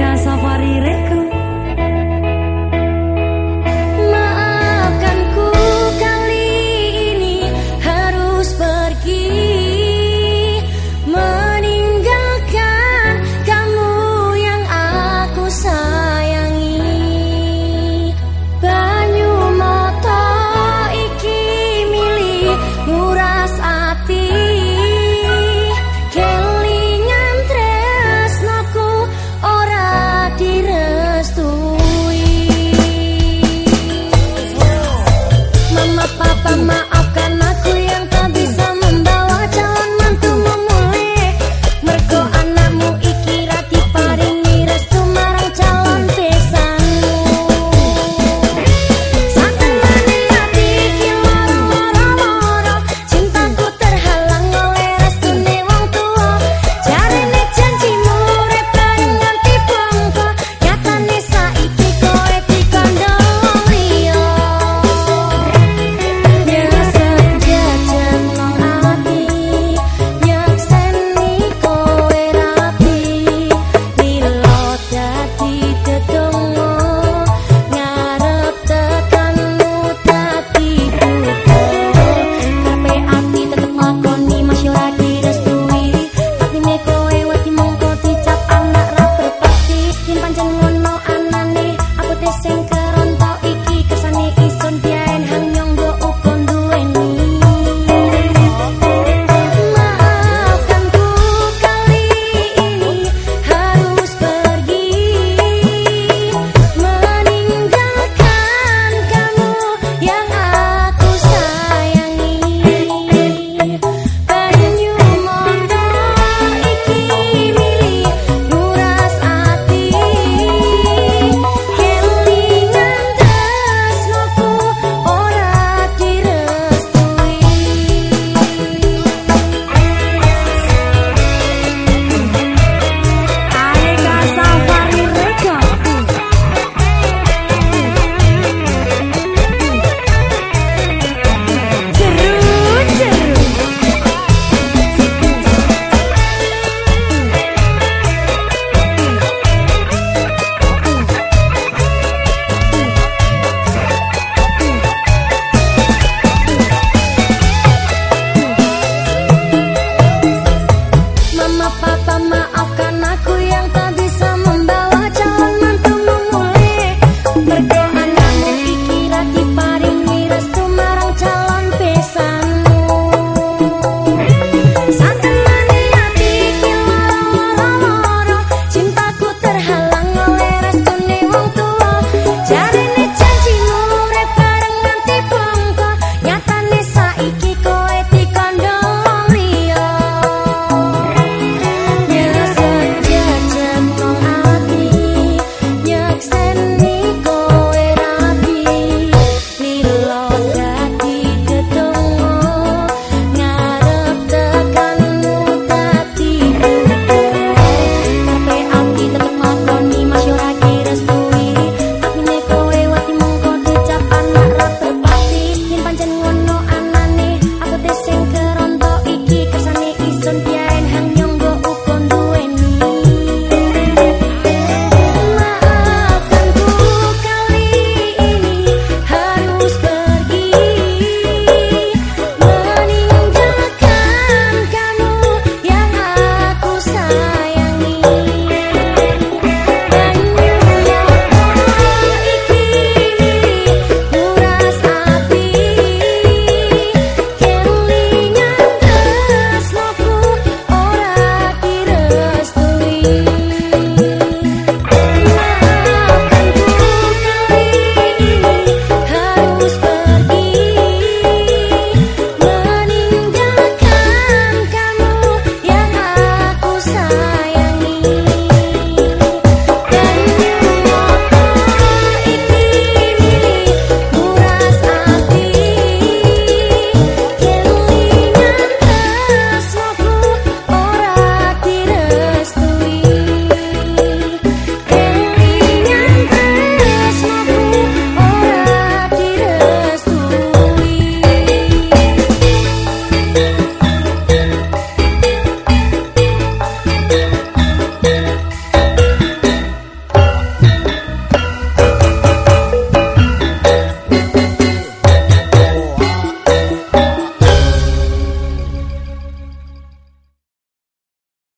Safari Record my